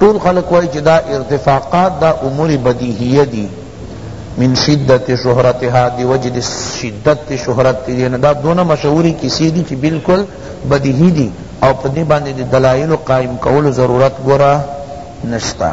ټول خلق وای چې دا ارتفاقات دا امور بدیهیه دي من شدت شهرتها دی وجد شدت شهرت دی دا دونه مشهوری کسی دی چې بالکل بدیهی دی او په دې باندې دلایل قائم کول ضرورت ګره نشتا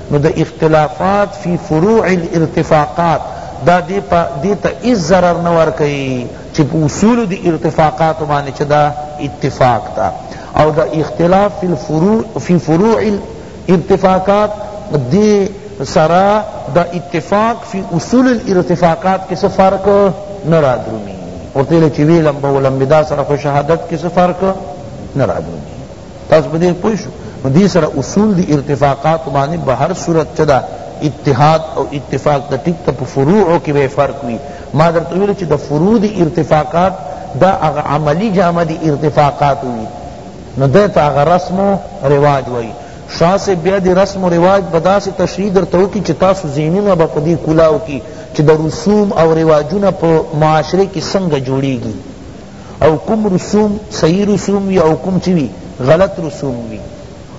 نو د اختلافات فی فروع الارتفاقات دا دې ته هیڅ ضرر نه ورکوي چه په اصولو د ارتفاقاتو باندې چه دا اتفاق ده او دا اختلاف فی الفروع فی فروع الارتفاقات دې سره دا اتفاق فی اصول الارتفاقات کې څه فرق نه رادرومي ورته چه ویلم به ولم بدا سره خو شهادت کې څه فرق نه رادرومي تاسو په دې پوه شو نو دې سره اصول دی ارتفاقات باندې به هر صورت چدا اتحاد او اتفاق د ټیک ته په فروعو کې به فرق وي ما درته ویل چې د فروع دی ارتفاقات دا هغه عملی جامه دی ارتفاقات وي نو دې ته هغه رسم او رواج وایي شاه سے بیا دی رسم و رواج بدا سے تشریح در تو کی چتا سو زینونا با پدی کلاو کی چی دا رسوم او رواجونا پا معاشرے کی سنگ جوڑی گی او کوم رسوم صحیح رسوم وی او کوم چی وی غلط رسوم وی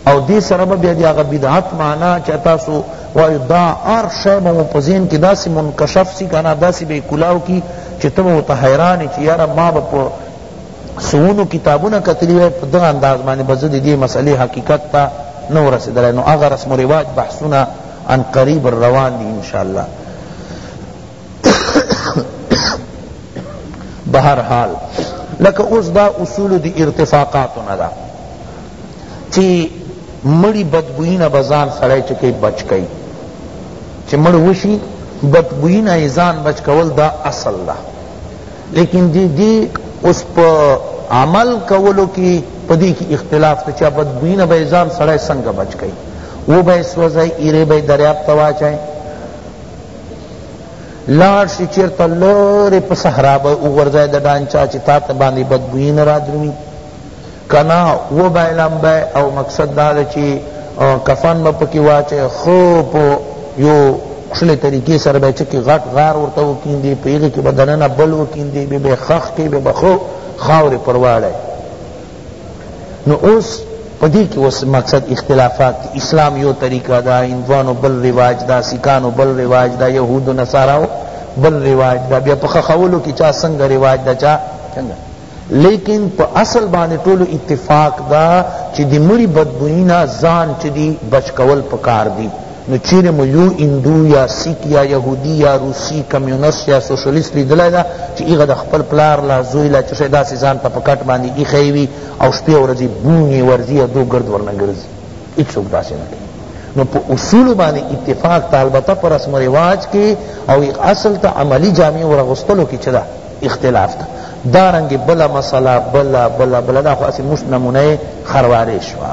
او دې سره به بیا هغه بدعت معنا چې تاسو وایو دا هر شی به مو په ذهن کې داسې منکشف سي که نه داسې به یې کلاو کي چې ته به ورته حیران یې چې یاره ما به په سوونو کتابونه کتلي وای په دغه انداز باندې به زه د دې مسئلې حقیقت ته نه ورسېدلی نو هغه رسم و رواج بحثونه عن قریب روان دي انشاءالله بهر حال لکه اوس دا اصول دی ارتفاقاتو نه ده چې مړی بدبوی نه بزان سړی چې کوي بچ کوي چې مړ وشي بدبوی نه ځان بچ کول دا اصل ده لیکن دی دی اوس په عمل کولو کې پدې کې اختلاف ته چې بدبوی نه به ځان سړی څنګه بچ کوي و به سوځي ایره به دریاب تواچای لاړ شي چیرته لورې په صحرا به وغورځی د ډانچا چې تا ته باندې بدبویي نه رادروي که نه وبایلم به او مقصد دا ده چې کفن به پکې واچي خو په یو کښلې طریقې سره به چې غټ غار ورته وکیندي په هغې کې به دننه بل وکیندي بیا به یې خښ کړي بیا به خو خاورې پر واړی نو اوس پدی کی اوس مقصد اختلافات اسلام یو طریقہ دا اندوانو بل رواج دا سکانو بل رواج دا یهود و نصاراو بل رواج دا بیا پخ خولو کی چا سنگ رواج دا چا سنگ لیکن پا اصل باندې ټولو اتفاق دا چی دی مری بدبوینا زان چی دی بچ کول پکار دی نو چیرې مو یو هندو یا سیک یا یهودي یا روسي کمیونست یا سوشلیست لیدلی ده چې هغه د خپل پلار لا زوی لا څه شی داسې ځان ته په کټ باندې ایښی وي او شپې او ورځې بونې ورځي یا دو ګرد ورنه ګرځي هېڅوک داسې نه کوي نو په اصول باندې اتفاق ته البته په رسم و رواج کې او اصل ته عملی جامع ورغستلو کې چدا اختلاف ده دارنګ بلا مسئله بلا بلا بلا دا خو اسی مش نمونه خروارې شوه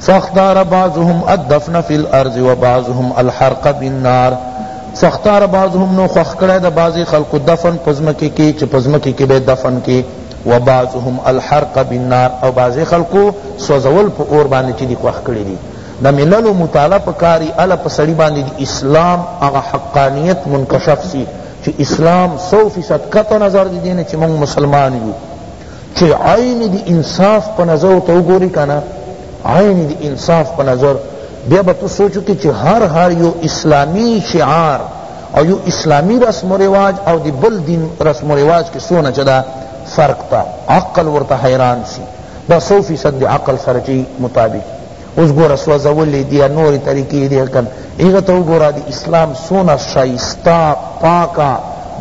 فاختار بعضهم الدفن فی الارض و بعضهم الحرق بالنار فاختار بعضهم نو خوښ کړی د بعضی خلقو دفن په ځمکې کې چې په ځمکې کې به یې دفن کړي و بعضهم الحرق بالنار او بعضی خلقو سوځول په اور باندې چې دي خوښ کړي دي د مللو مطالعه پکاري اله په سړي باندې د اسلام هغه حقانیت منکشف سي چې اسلام سو فیصد قطع نظر دي دینه چې موږ مسلمان یو چه عین دی انصاف په نظر ورته وګوری کنه عین دی انصاف په نظر بیا به تو سوچو که چه هر هر یو اسلامی شعار او یو اسلامی رسم و رواج او دی بل دین رسم و رواج که سونا چدا فرق تا عقل ورته حیران سی دا سو فیصد دی عقل سرچی مطابق اوس ګوره سوځول یې دي یا نورې طریقې یې دي کن هغه ته وګوره د اسلام څونه ښایسته پاکه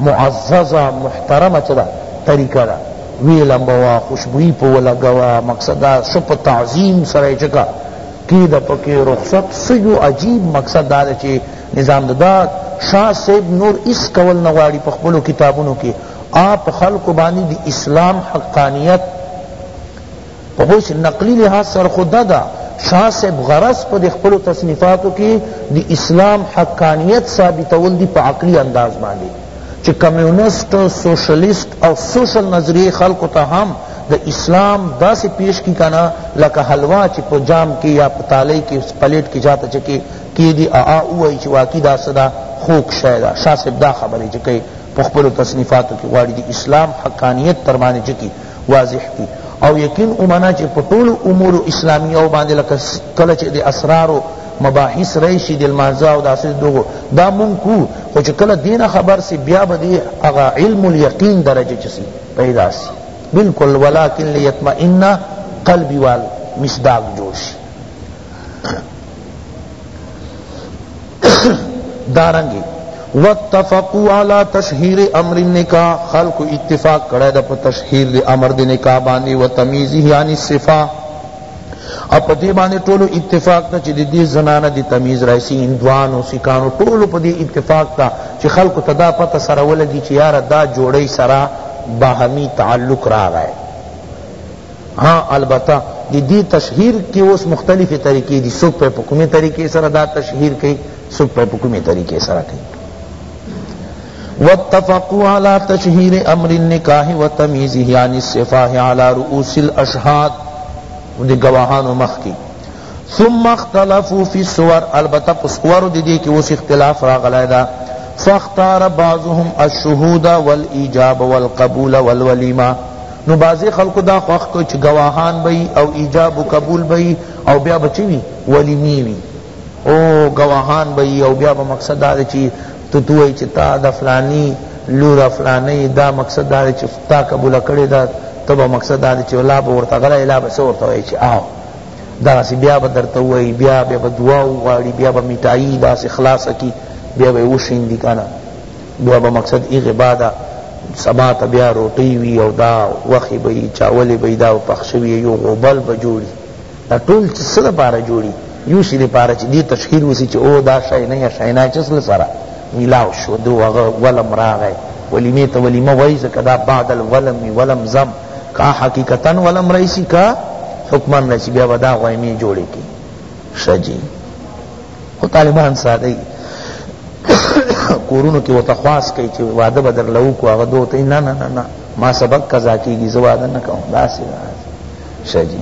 معززه محترمه چې ده طریقه ده وی لمبوا خوشبوئی په ولګوا مقصد دا څه په تعظیم سره یې چکه کی د پکی رخصت سیو عجیب مقصد دا چې نظام دا شاہ صاحب نور اس کول نغواړي په خپل کتابونو کې آپ خلق باندې د اسلام حقانیت په هیڅ نقلی لحاظ سره خو دا دا شاه صاحب غرض په دې خپلو تصنیفاتو کې د اسلام حقانیت ثابتول دي په عقلي انداز باندې چې کمیونست سوشلیست او سوشل نظریه خلکو ته هم د اسلام داسې پیش کی کنا لکه حلوا چې په جام کې یا په تالۍ کې پلیټ کې جاته چکه کې دی ا او ای چې واقعي دا صدا خوک شای دا شاه صاحب دا خبرې چې کوي په خپلو تصنیفاتو کې غواړي د اسلام حقانیت پر باندې چکی واضح کی او یقین ومنه چی په ټولو امورو اسلامیو باندی لکه کله چی د اسرارو مباحث راشی د لمانځه او داسی دغو دا مونږ کو خو چی کله دی نه خبر سی بیا به دی هغه علم الیقین درجه چی سی پیدا سی بالکل ولکن لیطمئن قلبی وال مصداق جوړ شي دارنګي واتفقوا على تشهير امر النکاح خلق اتفاق کړه د په تشهير د امر د نکاح باندې و تمیزه عن الصفه او په دې باندې ټول اتفاق ته چې د دې زنانه د تمیز راشي هندوانو سکانو ټول په دې اتفاق ته چې خلق تدا پته سره ولګي چې یاره دا جوړی سره باهمي تعلق راغی ها البته دی دی تشهیر کی اوس مختلفی طریقی دی سوک پی پکمی طریقی سره دا تشهیر کی سوک پی پکمی طریقی سره کی واتفقوا على تشهير امر النکاح وتمیزه عن السفاه على رؤوس الاشهاد دی گواهانو مخ کی ثم اختلفوا فی الصور البته په صورو د دې کې اوس اختلاف راغلی ده فاختار بعضهم الشهود والایجاب والقبول والولیمه نو بعضی خلکو دا خوښ کړ چې ګواهان به او ایجاب و قبول به او بیا به چی وي ولیمې وي او ګواهان به او بیا به مقصد دا دی چې ته تو وایي چې تا د فلانی لور فلانی دا مقصد دا دی چې تا قبوله کړې ده ته به مقصد دا دی چې لا به ورته غلی لا به څه ورته وایي چې آو دغسی بیا به درته ووایی بیا به به دعا وغواړی بیا به مټایی داسی خلاصه کی بیا به وشیندی کنه بیا به مقصد ایغه بعد سبا ته بیا روټی وی او دا وخی به چاولی به دا پخش وی یو غوبل به جوړی دا ټول چې څه لپاره جوړی یو شی لپاره چې دی تشکیل وسی چې او دا شای نه یا شای نه چې سره سره ملاو شو دو هغه ولم راغی ولیمه ته ولیمه وای ځکه دا بعد الولم ولم زم کا حقیقتن ولم رئیسی کا حکمن رئیسی بیا ودا غویمی جوڑی کی شجی خو طالبان ساده ای کورونو کې وته خواص کوي چې واده به در لو کو هغه دوه ته نه نه نه ما سبق قضا کیږي زه واده نه کوم داسې شجی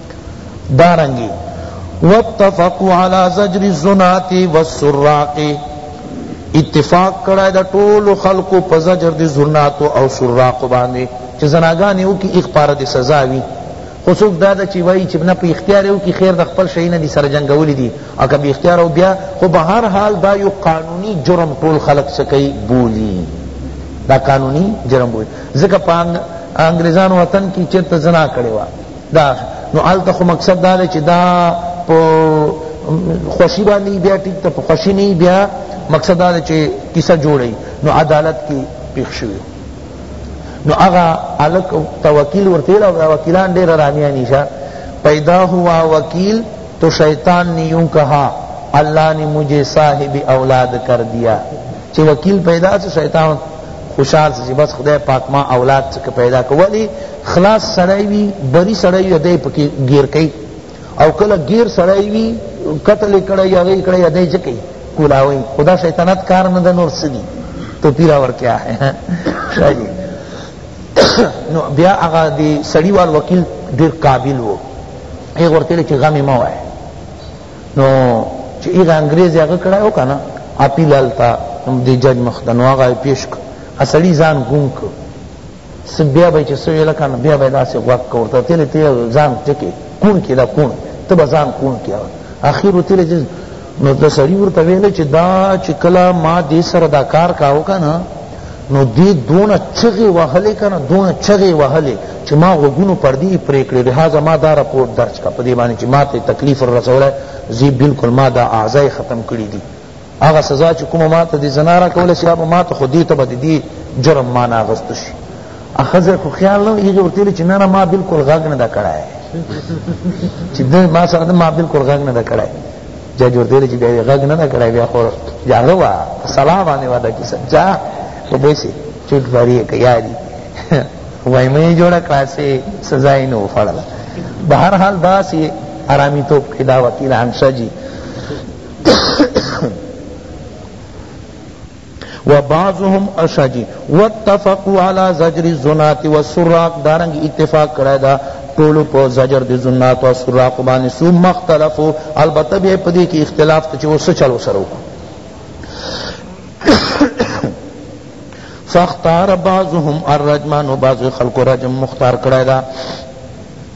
دارنګه واتفقوا علی زجر الزنات والسراق اتفاق کړه د ټول خلقو په زجر د زنات او سراق باندې چې زناګانې او کې اخبار د سزا وي خو څوک دا ده چې وایي چې نه په اختیار او کې خیر د خپل شي نه دي سره جنگولې دي او که به اختیار او بیا خو به هر حال دا یو قانوني جرم ټول خلق سکی بولی دا قانوني جرم بولی ځکه په انګریزانو وطن کې چېرته زنا کړې وه دا نو هلته خو مقصد دا دی چې دا په خوشی باندې بیا ټیک ته په خوشی نه بیا مقصد دا دی چې کیسه جوړی نو عدالت کې پیښ شوی نو هغه الک توکیل ورته لا وکیلان ډیر رانیا نشه پیدا ہوا وکیل تو شیطان نے یوں کہا اللہ نے مجھے صاحب اولاد کر دیا چھ وکیل پیدا چھ شیطان خوشحال سے بس خدای پاک ما اولاد چھ پیدا کو ولی خلاص سړی وی بری سړی وی دی پکی گیر کئی او کله گیر سړی وی قتل کړی یا غی کړی یا دی چکی کولاوی خدا شیطانت کار نه نور سدی تو پیرا ور کیا ہے شاجی نو بیا هغه دی سړی وال وکیل ډیر قابل وو هغه ورته چې غم ما وای نو چې هغه انګريز هغه کړه او کنه اپیلال تا دی جج مخدنو هغه پیش ک اصلي ځان ګونک څه بیا به چې څه ویله کنه بیا به داسې غوږ که ورته تېلې ته ځان ټکې کوڼ کې دا کوڼ ته به ځان کوڼ کې اخر تېلې چې نو د سړي ورته ویله چې دا چې کله ما دې سره دا کار کاوه که نه نو دې دونه چغې وهلې که نه دونه چغې وهلې چې ما غوږونو پردې یې پرې کړې لهذا ما دا رپورټ درج کړه په دې باندې چې ما ته تکلیف رسولی زی بالکل ما دا اعضای ختم کړي دي هغه سزا چې کومه ما ته دې زنا راکوله شي هغه ما ته خو دې ته به د دې جرم ما نه اخیستو شي ښځه خو خیال نه هغې ورته ویلې چې نه نه ما بلکل غږ نه ده کړی چې ده ما سره ده ما بلکل غږ نه ده کړی جاج ورته ویلې چې بیا یې غږ نه ده کړی بیا خو جاغه وه په سلا باندې وه دا کیسه جا خو به شي چوټ باري یې که یاري وایمه یې جوړه کړه چې سزا یې نه وخوړله بهرحال داسې آرامیتوب کې دا وکیل همسه جي وبعضهم اشجی واتفقوا على زجر الزنات والسراق دارنگ اتفاق کرای دا ټولو په زجر د زنات او سراق باندې سو مختلفو البته به پدې کې اختلاف ته چې وس چلو سره وکړو فاختار بعضهم الرجمان بعض خلق رجم مختار کړی دا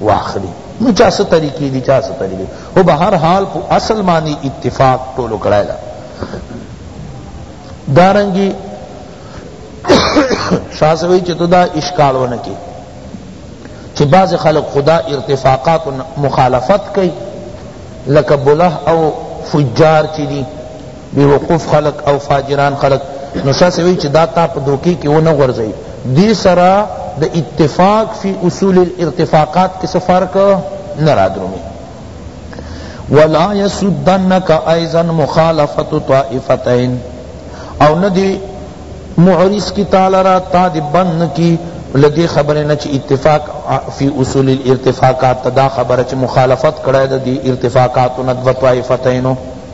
واخلی نو چا څه طریقې دي چا څه طریقې خو به هر حال په اصل معنی اتفاق ټولو کړی ده دارنګي شاه سوي چې ته دا اشکال ونه کې چې بعض خلق خدا ارتفاقات مخالفت کوي لکه بله او فجار چې دي بی وقوف خلق او فاجران خلق نو شاه صاحب وی چی دا تا په دوکه کی ونه غورځوی دی سره د اتفاق فی اصول الارتفاقات کی څه فرق نه رادرومی ولا یسدنک ایضا مخالفت طائفتین او ندی معرض کی تعالی را تا دی بند کی لدی خبر نه چی اتفاق فی اصول الارتفاقات دا خبر چی مخالفت کړه دی ارتفاقات ندو طائفتینو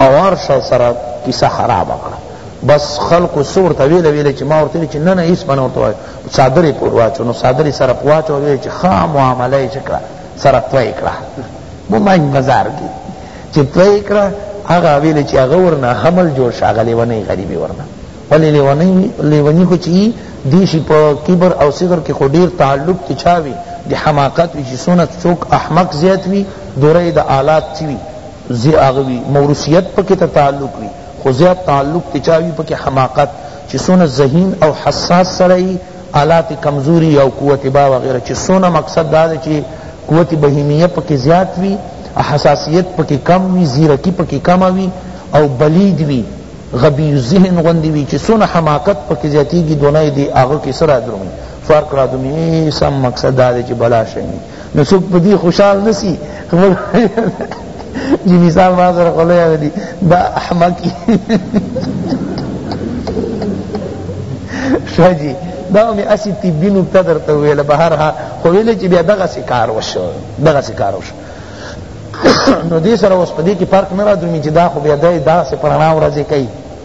او هر شی سره کیسه خرابه کړه بس خلکو څه ورته ویله ویله چې ما ورته ویل چې نه نه هېڅ به نه ورته وایو څادر یې پور واچو نو څادر یې سره واچو ویل چې ښه معامله یې چې کړه سره توی کړه ممای مزار کې چې توی کړه هغه ویل چې هغه ورنه حمل جوړ شه هغه لیونۍ غریبې ورنه ولې لیونۍ لیوني خو چې دی شي په کبر او صغر کې خو ډېر تعلق کې چا وي د حماقت وي چې څونه څوک احمق زیات وي دوره یې د آلات چې وي ځی هغه وی موروثیت پکی ته تعلق وی خو زیات تعلق ته چا وی پکی حماقت چی څونه ذهین او حساس سړی یی الا ته کمزوری یی او قوت با وغیره چی څونه مقصد دا ده چی قوت بهیمیه پکی زیات وی حساسیت پکی کم وی ځیرکی پکی کمه وی او بلید وی غبی الذهن غوندی وی چی څونه حماقت پکی زیاتیږی دونه دی هغه کی څه رادرومی فرق رادرومی هیڅ هم مقصد دا ده چی بلا شی نه نو څوک په دې خوشحال نسی خپل جی مثال ما سره خو لوی دی دا احمق شاه جی دا می اسی طبی نکته درته ویل به هر حال خو ویل چې بیا دغه سکار وشو دغه سکار وشو نو دې سره اوس په دې کې فرق نه را درومي چې دا خو بیا دی دا سه پرانا ورځې کوي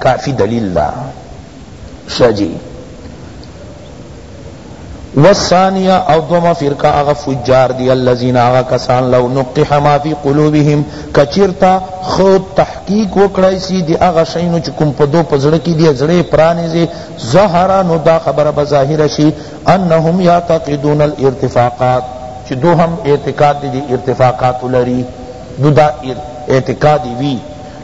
کافی دلیل ده شه جی والثانیه او دوما فرقه هغه فجار دی الذين هغه کسان لو نقح ما في قلوبهم کچرتا خود تحقیق وکړای سی دی هغه شینو چې کوم په دو پزړه کې دی زړه پرانه زی ظهر نو دا خبره به ظاهر شي انهم يعتقدون الارتفاقات چې دو هم اعتقاد دی ارتفاقات لري دو دا اعتقاد وی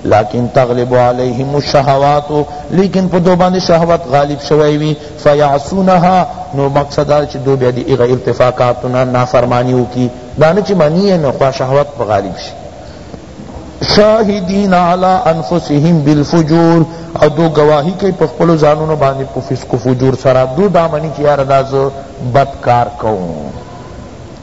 لكن تغلب عليهم الشهوات لیکن په دو باندې شهوت غالب شوی وي فيعصونها نو مقصد دا چې دو بیا دې هغه ارتفاقاتونه نافرمانی وکي دا نه چې منی نه خو شهوت په غالب شي شاهدین علی انفسهم بالفجور او دو گواہی کوي په خپل ځانونو باندې په فسق و فجور سره دو دامنی چې یار داز بد کار کوم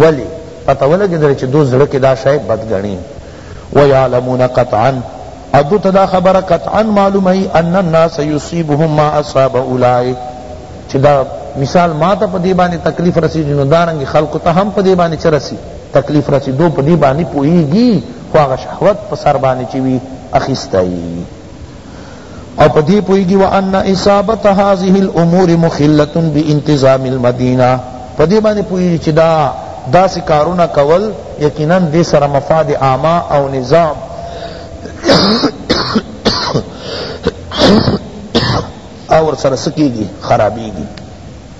ولی پته ولګیدله چی دو زړه کی دا شی بد ګڼی ویعلمون قطعا او دو ته دا خبره قطعا معلومه ای ان الناس یصیبهم ما اصاب اولئک چی دا مثال ما ته په دې باندې تکلیف رسیږي نو دارنګ خلق ته هم په دې باندې چه رسی تکلیف رسی دو په دې باندې پوهیږي خو هغه شهوت په سر باندې چی وی اخیسته او په دې پوهیږي وان اصابت هذه الامور مخله بانتظام المدینه په دې باندې پوهیږي چې دا داسې کارونه کول یقینا دې سره مفاد عامه او نظام اور سره سکیږي خرابیږي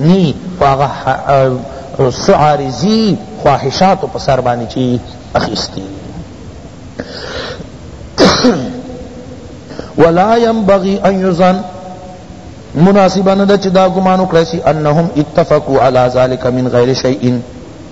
نی په هغه څه عارضی خواهشاتو په سر باندې چی اخیستی ولا ينبغي ان يظن مناسبه نه ده چې دا ګمان وکړی شي انهم اتفقوا على ذلك من غیر شیء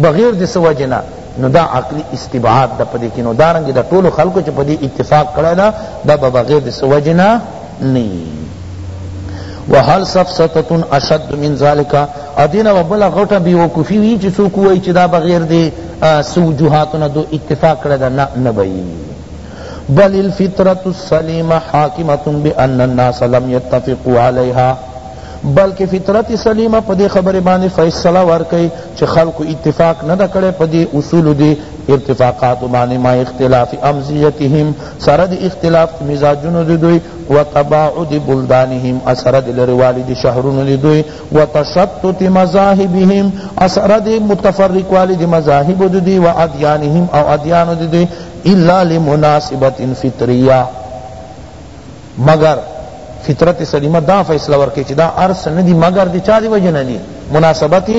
بغیر د څه وجې نه نو دا عقلی استبعاد ده پدې کې نو دارنګه دا ټولو خلقو چې پدې اتفاق کړی ده دا به بغیر د څه وجې نه نه وهل سفسطه اشد من ذلك ادینا وبلا غټه بیوقوفی وی چې څوک وای چې دا بغیر دی سوجوهاتنا دو اتفاق کړه دا نه نه وی بل الفطرة السليمة حاكمة بأن الناس لم يتفقوا عليها بلکه فطرت سلیمه په دې خبرې باندې فیصله ورکوي چې خلقو اتفاق نه ده کړی په دې اصولو دې ارتفاقاتو باندې ما اختلاف امزیتهم سره د اختلاف مزاجونو د دوی و تباعد بلدانهم سره د لروالی د شهرونو د دوی و تشتت مذاهبهم سره د متفرق والی د مذاهب د دوی و ادیانهم او ادیانو د دوی الا لمناسبت فطریه مګر فطرت سلیمه دا فیصله ورکړي چې دا ارس نه دي مګر د چا دی وجه نه دي مناسبت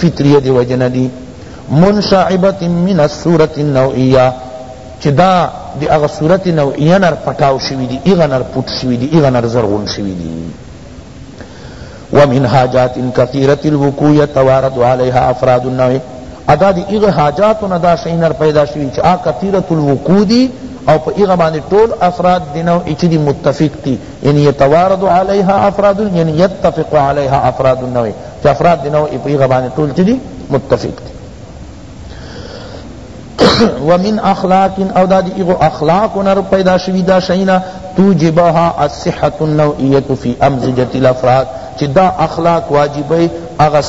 فطریه دی وجه نه دي منشعبت من الصورت النوعیه چې دا د هغه صورت نوعیه نر پټاو شوي دي هغه نر پټ شوي دي هغه نر زرغون شوي دي ومن حاجات کثیرت الوقوع یتوارد علیها افراد النوع ادا دی ایغ حاجات نه دا شینر پیدا شوی چې آ کثیرت الوقوع دی او په ایغ باندې ټول افراد دی نو چې دی متفق دی یعنی یتوارد علیها افراد یعنی یتفق علیها افراد النوع چې افراد دی نو په ایغ باندې ټول چې دی متفق دی ومن اخلاق او دا دی ایغو اخلاق نر پیدا شوی دا شینا توجبها الصحة النوعیت فی امزجت الافراد چی دا اخلاق واجبی اغا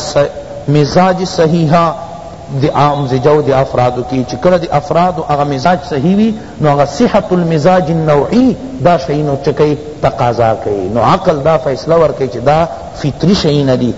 مزاج صحیحا دی عام زجو دی افرادو کی چی کلا دی افرادو اغا مزاج صحیح وی نو اغا صحت المزاج النوعی دا شئی نو چکی تقاضا کئی نو عقل دا فیصلہ ورکی چی دا فطری شئی ندی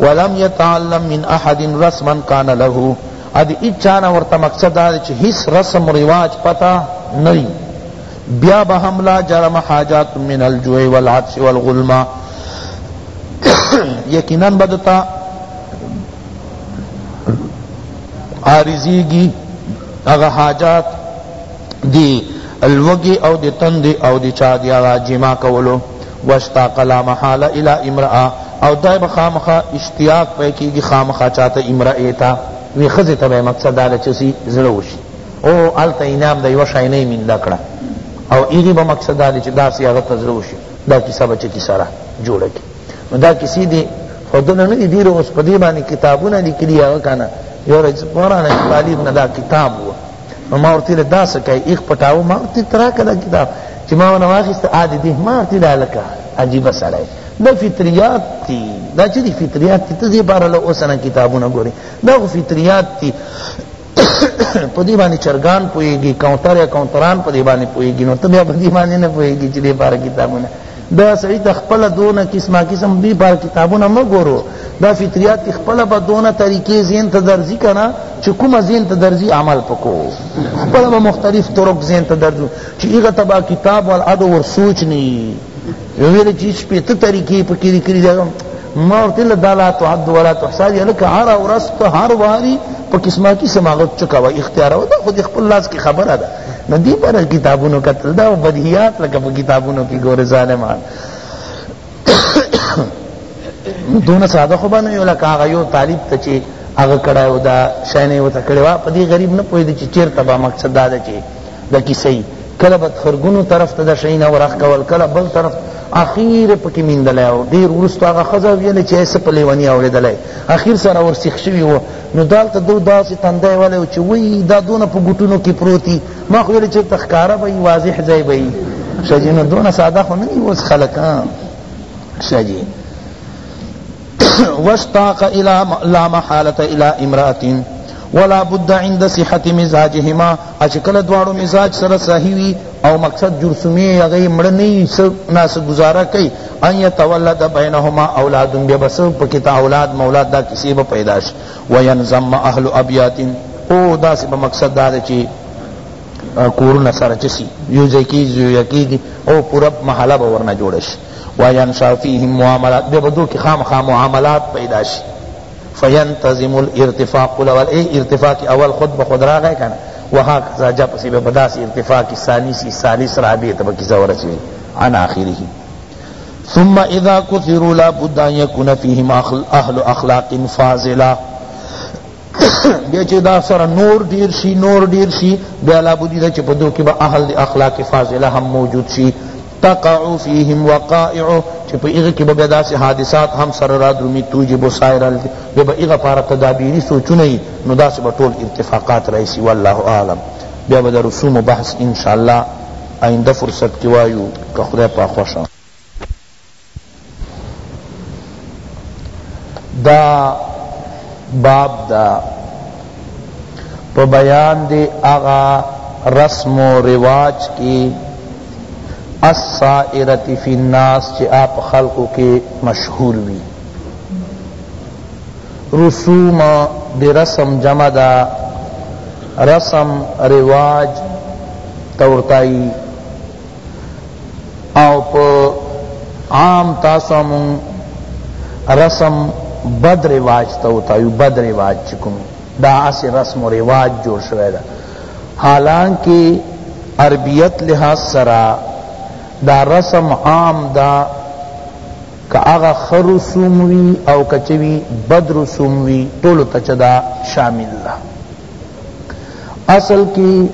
ولم يتعلم من احد رسما کان له اد اچانه ورته مقصد دا چې هیڅ رسم و رواج پتا نه وي بیا به هم لا جرم حاجات من الجوع والعطش والغلما یقینا بدتا عارضیږي هغه حاجات دی الوګي او د تند او د چا دی هغه جما کولو واشتاق لا محاله الی امرأة او دی به خامخا اشتیاق پی کیږي خامخا چاته امرأة ته یوې ښځې ته به یې مقصد دا دی چې څه زړه وشي او هلته انعام د یوه شی نه یې مینده کړه او هغې به مقصد دا دی چې داسې هغه ته زړه وشي دا کیسه به چکې سره جوړه کړي نو دا کیسې دې ښودنه نه دي ډېرو اوس په دې باندې کتابونه لیکلي هغه که نه یو ورځ مولانا تعلیم نه دا کتاب و نو ما ورته ویل دا څه کوي ایخ پټاوه ما ورته ته راکړه دا کتاب چې ما ونه واخیسته آ دې دې ما ورته دا لکه عجیبه سړی دا فطریات تی دا چې دي فطریات تی ته دې باره له اوسنه کتابونه ګورې دا خو فطریات تی په دې باندې چرګان پوهېږي کونتر یا کونتران په دې باندې پوهېږي نو ته بیا په دې باندې نه پوهېږي چې دې باره کتابونه دا سړی ته خپل دونه قسمه قسم بی بار کتابونه مګورو دا فطریات کې خپل به دونه طریقې زین ته درځي کنه چې کومه زین ته درځي عمل پکو خپل به مختلف طرق زین ته درځو چې هغه تبا کتاب ول ادو ور سوچ نه ویل چې شپې ته طریقې پکې لیکلي دا ما ورته له دالا تو حد ولا تحساب یلک هر ورست هر واری په قسمه قسم هغه چکا و اختیار و دا خو خپل لاس کې خبره ده نو دی پر کتابونو قتل دا بدیات لکه په کتابونو کې ګوره ظالمان دونه ساده خو باندې یو لکه هغه یو طالب ته چې هغه کړه او دا شاینه یو ته کړه په دې غریب نه پوهېږي چې چیرته به مقصد دا ده چې د کیسې کله به خرګونو طرف ته د شاینه ورخ کول کله بل طرف اخیر پکې میندلای او ډیر ورستو هغه خزا ویل چې ایسه په لیونی اوریدلای اخیر سره ورسیخ شوی وو نو دالته دو داسی تندی ولی و چی وی دا دونه په ګټونو کی پروتی ما خو ویلی چیرته ښکاره به واضح ځای به شجی نو دونه ساده خو نه دی اوس خلک شجی واشتاق الى لا محاله الى امراه ولا بد عند صحت مزاجهما چې کله دواړو مزاج سره صحیح وي او مقصد جرثومي هغه یې مړه نه وي څه نه څه ګزاره کوي ان یتولد بینهما اولاد بیا به څه پکې ته اولاد مولاد دا کیسې به پیدا شي وینظم اهل ابیات او داسې به مقصد دا دی چې کورونه سره چې سي یو ځای کېږي یو کېږي او پوره محله به ورنه جوړه شي وینشا فیهم معاملات بیا به دو کې خامخا معاملات پیدا شي فینتظم الارتفاع الاول اے ارتفاع کی اول خود بخود راغی کنا وهكذا جا پسی بے بداس ارتفاع کی ثانی سی ثالث رابع تب کسا ورچے عن آخره ثم اذا كثروا لا بد ان يكون فيهم اهل اخلاق فاضله بیا چې دا سره نور ډیر شي نور ډیر شي بیا لا بودی دا چې په دوی کې به اهل اخلاق فاضله هم موجود شي تقع فیهم وقائع چی پا ایغا کی بیا داسی حادثات هم سر را درومی توجب سائر بیا با ایغا پارا تدابیری سوچونه یی نو داسی با طول ارتفاقات رئیسی واللہ اعلم بیا با دا رسوم و بحث انشاءاللہ آئنده فرصت کی وایو که خدای پاک خوښ دا باب دا په بیان دی اغا رسم و رواج کی السائرت فی الناس چی آپ خلقو کی مشہور وی رسوم دی رسم جمع دا رسم رواج تورتائی او په عام تاسو مون رسم بد رواج ته وتایو بد رواج چکم دا اسی رسم و رواج جوړ شوی دا حالانکه عربیت لحاظ سرا دا رسم عام دا که اغا خر رسوم وی او کچوی بد رسوم وی طولو تچدا شامل دا اصل کی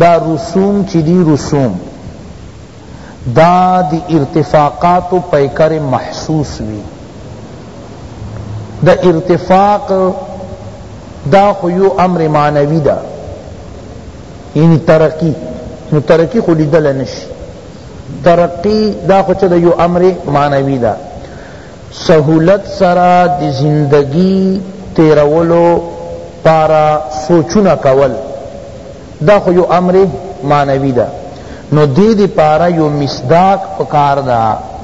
دا رسوم چی دی رسوم دا دی ارتفاقات و پیکر محسوس وی دا ارتفاق دا خو یو امر معنوی دا یعنی ترقی نو ترقی خو لیدل نشی ترقی دا خو چه دا یو امر معنوی دا سهولت سره د زندګی تیرولو پاره سوچونه کول دا خو یو امر معنوی ده نو دی دی پاره یو مصداق پکار ده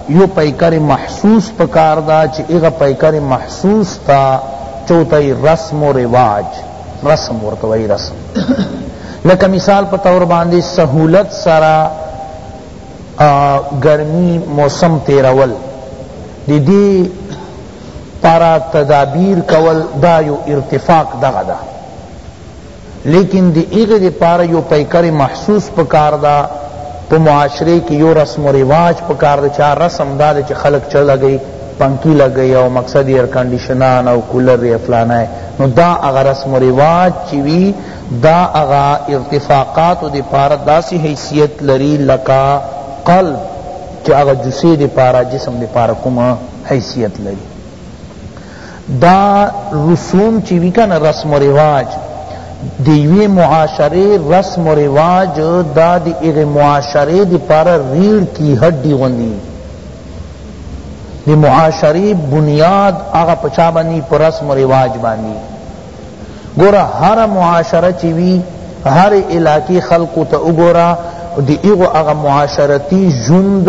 یو پیکر محسوس پکار ده چی اغا پیکر محسوس تا چوتای رسم و رواج رسم ورتوائی رسم لکه مثال په تور باندې سهولت سره ګرمی موسم تیرول دی دی پارا تدابیر کول دا یو ارتفاق دغه دا لیکن دی ایغی دی پارا یو پیکر محسوس پکار دا پا معاشرے کی یو رسم و رواج پکار دا چا رسم دا دا چا خلق چا لگئی پنکی لگئی او مقصد ایئر کنڈیشنان او کولر ری فلانا ہے نو دا اغا رسم و رواج چی وی دا هغه ارتفاقاتو د پاره داسی حیثیت لری لکه قلب چی هغه جثه د پاره جسم د پاره کوم حیثیت لری دا رسوم چی وی کنه رسم و رواج دیوی معاشره رسم و رواج دا دی اغی معاشره دی پارا ریڑ کی ہڈی غنی دی معاشره بنیاد آغا پچا بانی پر رسم و رواج بانی گورا هر معاشره چی وی هر علاقی خلقو تا اگورا دی ایغو اغا معاشرتی جند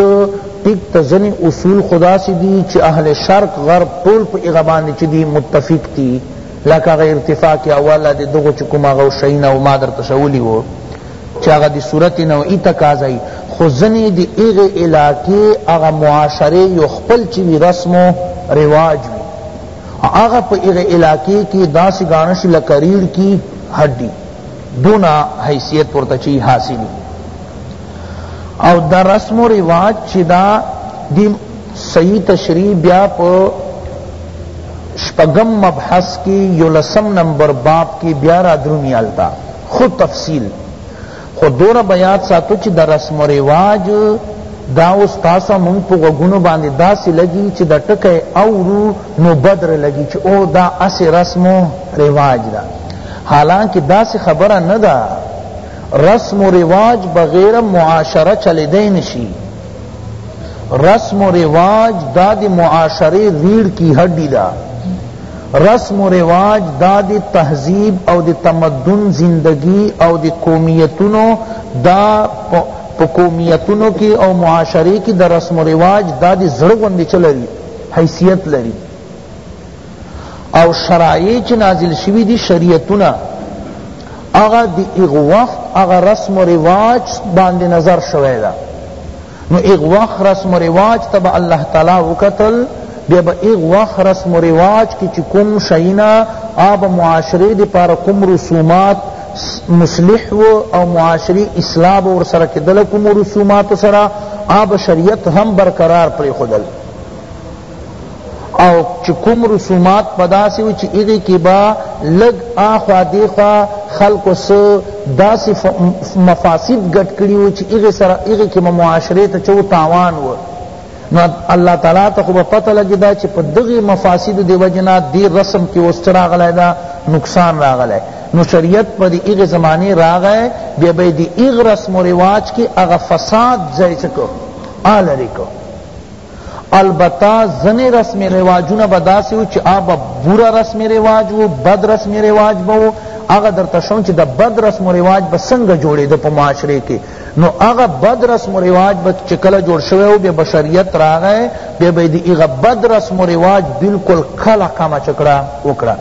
ٹک تزنی اصول خدا سی دی چی اہل شرق غرب طول پا ایغا باندی چی دی متفق تی لکه اغا ارتفاق اولا دی دغو چی کم اغا شئینا و مادر تشولی و چی اغا دی صورت نوعی تقاضائی خوزنی دی ایغ علاقی اغا معاشرے یو خپل چی وی رسم و رواج وی هغه په هغه علاقه کی داسی ګانه شو لکه ریړ کی هډی دونه حیثیت ورته چی حاصل او دا رسم و رواج چی دا دی صحیح تشریح بیا په شپگم مبحث کی یولسم نمبر باب کی بیا را درمی آلتا خود تفصیل خو دونه به یاد ساتو چی د رسم و رواج دا اوس تاسو مونږ په غوږونو باندی داسی لګی چی دا ټکی اورو نو بد رلګی چی او دا هسی رسم و رواج ده حالانکه داسی خبره نه ده رسم و رواج بغیر معاشره چلیدای نشی رسم و رواج دا دی معاشره ریړ کی هډی ده رسم و رواج دا دی تهذیب او دی تمدن زندگی او دی قومیتونو دا په قومیتونو کی او معاشری کی د رسم و رواج دا دی زړه غوندی چه لری حیثیت لری او شرایع چه نازل شوی دی شریعتونه اغا دی اغ وقت اغا رسم و رواج باندی نظر شوی دا نو هغه وخت رسم و رواج ته به الله تعالی وکتل بیا به هغه وخت رسم و رواج کی چی کوم شینا آب معاشره دی پار کوم رسومات مصلح و او معاشری اصلاح به ورسره کېدله کومو رسوماتو سره آب شریعت هم برقرار پرېښودل او چې کوم رسومات په داسې وي چې هغې کې به لږ آخوا دیخوا خلکو څه داسې مفاسد ګډ کړي وو چې هغې سره هغې کې به معاشرې ته چو تاوان و نو الله تعالی ته خو به پته لګي دا چې په دغې مفاسدو د وجې نه دې رسم کې اوس څه راغلی ده نقصان راغلی نو شریعت په دې هغې زمانې راغی بیا به یې د هغه رسم و رواج کې هغه فساد ځای څه کړو آ لرې کړو البته ځنې رسم رواجونه به داسې وو چې هغه به بوره رسم رواج وو بد رسم رواج به وو هغه درته ښوم چې د بد رسم و رواج به څنګه جوړېده په معاشرې کې نو هغه بد رسم و رواج به چې کله جوړ شوی و بیا بشریت راغی بیا به یې د هغه بد رسم و رواج بلکل کله کمه چکړه وکړه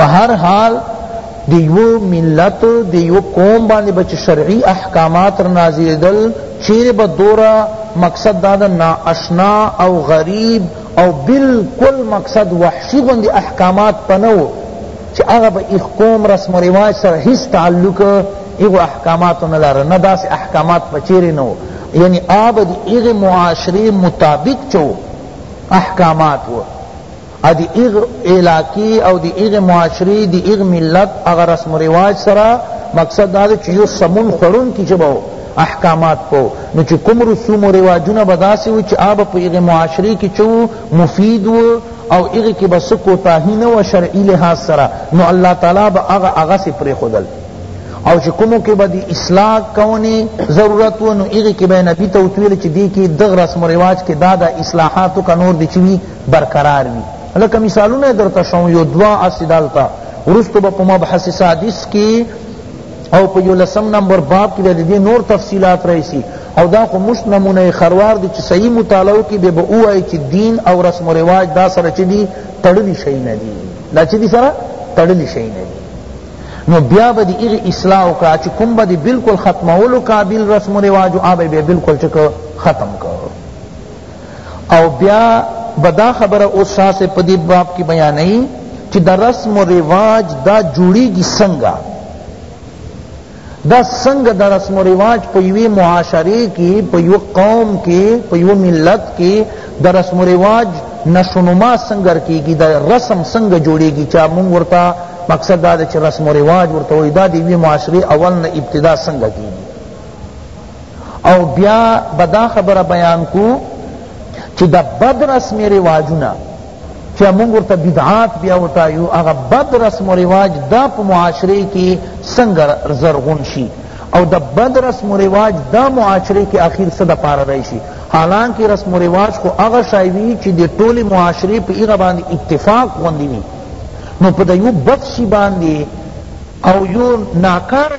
بهر حال د یو ملت د یو قوم باندې بچ شرعی احکامات را نازلېدل چیرې به دوره مقصد دا د نااشنا او غریب او بالکل مقصد وحشی غوندې احکامات پنو چې هغه به ایخ قوم رسم و رواج سره هیڅ تعلق ایغو احکاماتو نه لاره نه داسې احکامات په چیرې نه یعنی آب د ایغ معاشرې مطابق چو احکامات و ا د هغه علاقی او د هغه معاشری د هغه ملت هغه رسم و رواج سره مقصد دا دی چی یو سمون خوړونکی ژبه وو احکامات پو نو چی کوم رسوم و رواجونه به داسی وو چی هغه به په هغه معاشری کی چه وو مفید وو او هغه کی به څه کوتاهی نه وه شرعی لحاظ سره نو الله تعالی به هغه هغسې پرېښودل او چې کومو کې به د اصلاح کونې ضرورت و نو هغې کې به یې نبي ته ورته ویل چې دې کې دغه رسم و رواج کې دا دا اصلاحاتو که نور دې چې وي برقرار وی لکه مثالونه درته شوم یو دوا اسی دالتا ورستو به په مبحث سادس کی او په یولسم نمبر باب کی د دې نور تفصیلات رئیسی او دا خو مشت نمونه خروار دی چې صحیح مطالعه کی به اوای چې دین او رسم و رواج دا سره چې دی تړلی شي نه دی دا چې دی سره تړلی شي نه دی نو بیا به دی ایغ اصلاح وکړه چې کوم به دی بالکل ختمولو قابل رسم و رواج او به بالکل چک ختم کړه او بیا به دا خبره اوس تاسو په دې باب کې بیانوي چې دا رسم و رواج دا جوړیږي څنګه دا څنګه دا رسم و رواج په یوې معاشرې کې په یو قوم کې په یو ملت کې دا رسم و رواج نشونما څنګه کېږي دا رسم څنګه جوړیږي چې موږ ورته مقصد دا چې رسم و رواج ورته وایي دا د یوې معاشرې اول نه ابتدا څنګه کېږي او بیا به دا خبره بیان کو چی دا بد رسم رواجونه چی مونږ ورته بدعات بیا وتایو هغه بد رسم و رواج دا په معاشره کی څنګه زرغون شي او دا بد رسم و رواج دا معاشره کی آخر څه د پاره راشي حالانکه رسم و رواج خو هغه شای وي چې د ټولې معاشرې په هغه باندې اتفاق غوندې وي نو په د یو بد شي باندې او یو ناکاره